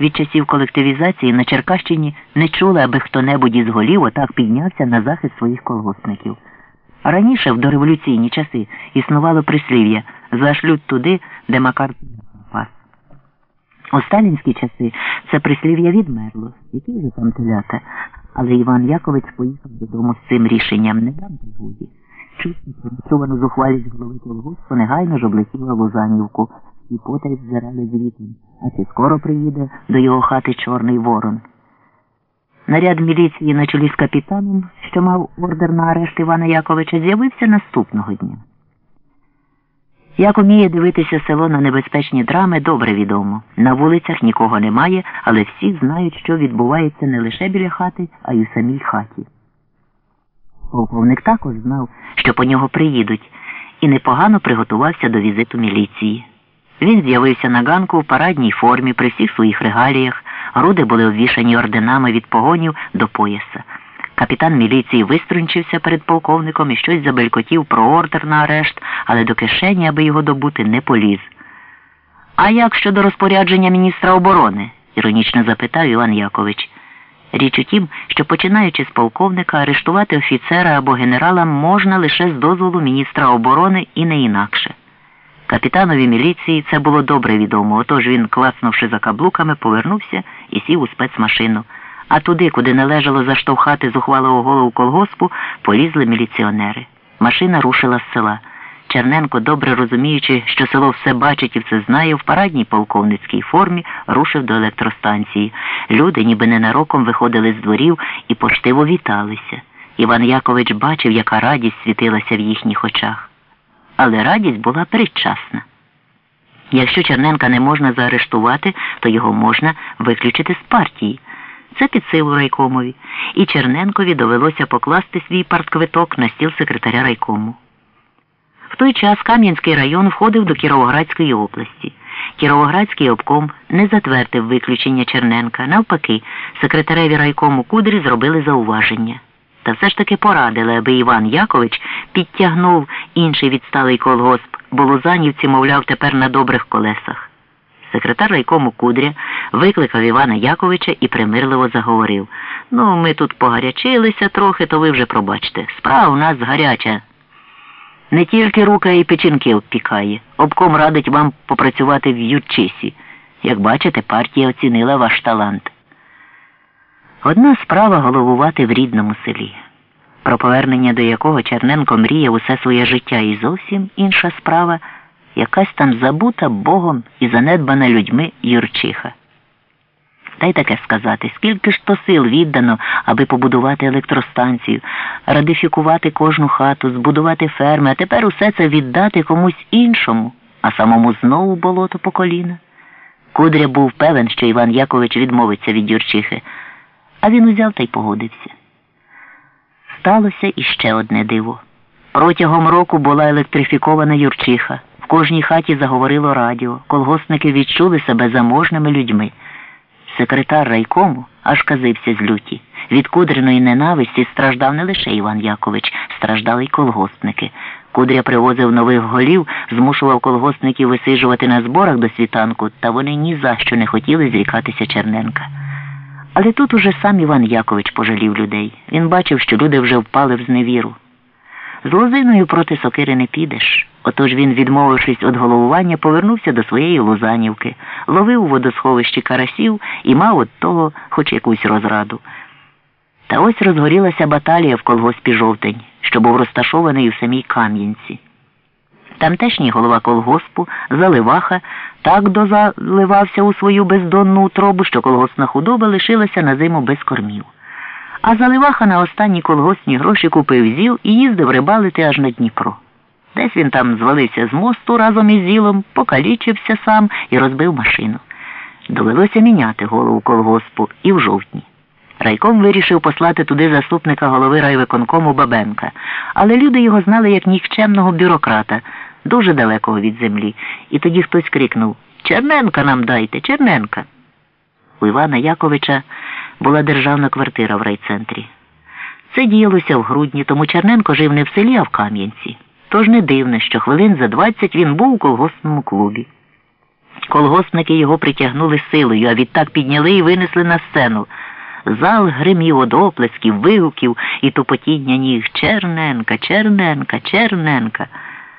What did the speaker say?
Від часів колективізації на Черкащині не чули, аби хто-небудь із голів отак піднявся на захист своїх колгоспників. Раніше, в дореволюційні часи, існувало прислів'я зашлють туди, де Макар пас. У сталінські часи це прислів'я відмерло, які вже там телята, але Іван Якович поїхав додому з цим рішенням не дам пригоді. Чутно зухвалість голови колгоспу негайно ж облетіла Лузанівку і потай взирали звітом, а чи скоро приїде до його хати Чорний Ворон. Наряд міліції на чолі з капітаном, що мав ордер на арешт Івана Яковича, з'явився наступного дня. Як уміє дивитися село на небезпечні драми, добре відомо. На вулицях нікого немає, але всі знають, що відбувається не лише біля хати, а й у самій хаті. Полковник також знав, що по нього приїдуть, і непогано приготувався до візиту міліції. Він з'явився на ганку у парадній формі при всіх своїх регаліях, груди були обвішані орденами від погонів до пояса. Капітан міліції виструнчився перед полковником і щось забелькотів про ордер на арешт, але до кишені, аби його добути, не поліз. А як щодо розпорядження міністра оборони? іронічно запитав Іван Якович. Річ у тім, що починаючи з полковника, арештувати офіцера або генерала можна лише з дозволу міністра оборони і не інакше. Капітанові міліції це було добре відомо, отож він, класнувши за каблуками, повернувся і сів у спецмашину. А туди, куди належало заштовхати зухвалого голову колгоспу, полізли міліціонери. Машина рушила з села. Черненко, добре розуміючи, що село все бачить і все знає, в парадній полковницькій формі рушив до електростанції. Люди, ніби ненароком, виходили з дворів і поштиво віталися. Іван Якович бачив, яка радість світилася в їхніх очах. Але радість була передчасна. Якщо Черненка не можна заарештувати, то його можна виключити з партії. Це під силу райкомові, і Черненкові довелося покласти свій партквиток на стіл секретаря райкому. В той час Кам'янський район входив до Кіровоградської області. Кіровоградський обком не затвердив виключення Черненка. Навпаки, секретареві райкому Кудрі зробили зауваження. Та все ж таки порадили, аби Іван Якович підтягнув інший відсталий колгосп, бо Лузанівці, мовляв, тепер на добрих колесах. Секретар райкому Кудря викликав Івана Яковича і примирливо заговорив. Ну, ми тут погарячилися трохи, то ви вже пробачте. Справа у нас гаряча. Не тільки рука і печінки обпікає. Обком радить вам попрацювати в Ючисі. Як бачите, партія оцінила ваш талант. Одна справа головувати в рідному селі, про повернення до якого Черненко мріяв усе своє життя, і зовсім інша справа якась там забута Богом і занедбана людьми Юрчиха. Та й таке сказати, скільки ж то сил віддано, аби побудувати електростанцію, радифікувати кожну хату, збудувати ферми, а тепер усе це віддати комусь іншому, а самому знову болото по коліна. Кудря був певен, що Іван Якович відмовиться від Юрчихи, а він узяв та й погодився. Сталося іще одне диво. Протягом року була електрифікована Юрчиха. В кожній хаті заговорило радіо, колгоспники відчули себе заможними людьми. Секретар райкому аж казився з люті. Від кудриної ненависті страждав не лише Іван Якович, страждали й колгоспники. Кудря привозив нових голів, змушував колгоспників висиджувати на зборах до світанку, та вони ні за що не хотіли зрікатися Черненка. Але тут уже сам Іван Якович пожалів людей. Він бачив, що люди вже впали в зневіру. З лозиною проти сокири не підеш. Отож він, відмовившись від головування, повернувся до своєї Лозанівки, ловив у водосховищі карасів і мав від того хоч якусь розраду. Та ось розгорілася баталія в колгоспі жовтень, що був розташований у самій Кам'янці. Тамтешній голова колгоспу, заливаха, так дозаливався у свою бездонну утробу, що колгоспна худоба лишилася на зиму без кормів. А заливаха на останні колгоспні гроші купив зіл і їздив рибалити аж на Дніпро. Десь він там звалився з мосту разом із зілом, покалічився сам і розбив машину. Довелося міняти голову колгоспу і в жовтні. Райком вирішив послати туди заступника голови райвиконкому Бабенка, але люди його знали як нікчемного бюрократа, дуже далекого від землі. І тоді хтось крикнув Черненка нам дайте, Черненка. У Івана Яковича була державна квартира в райцентрі. Це діялося в грудні, тому Черненко жив не в селі, а в Кам'янці. Тож не дивно, що хвилин за двадцять він був у колгоспному клубі. Колгоспники його притягнули силою, а відтак підняли і винесли на сцену. Зал гримів од оплесків, вигуків і тупотіння ніг Черненка, Черненка, Черненка.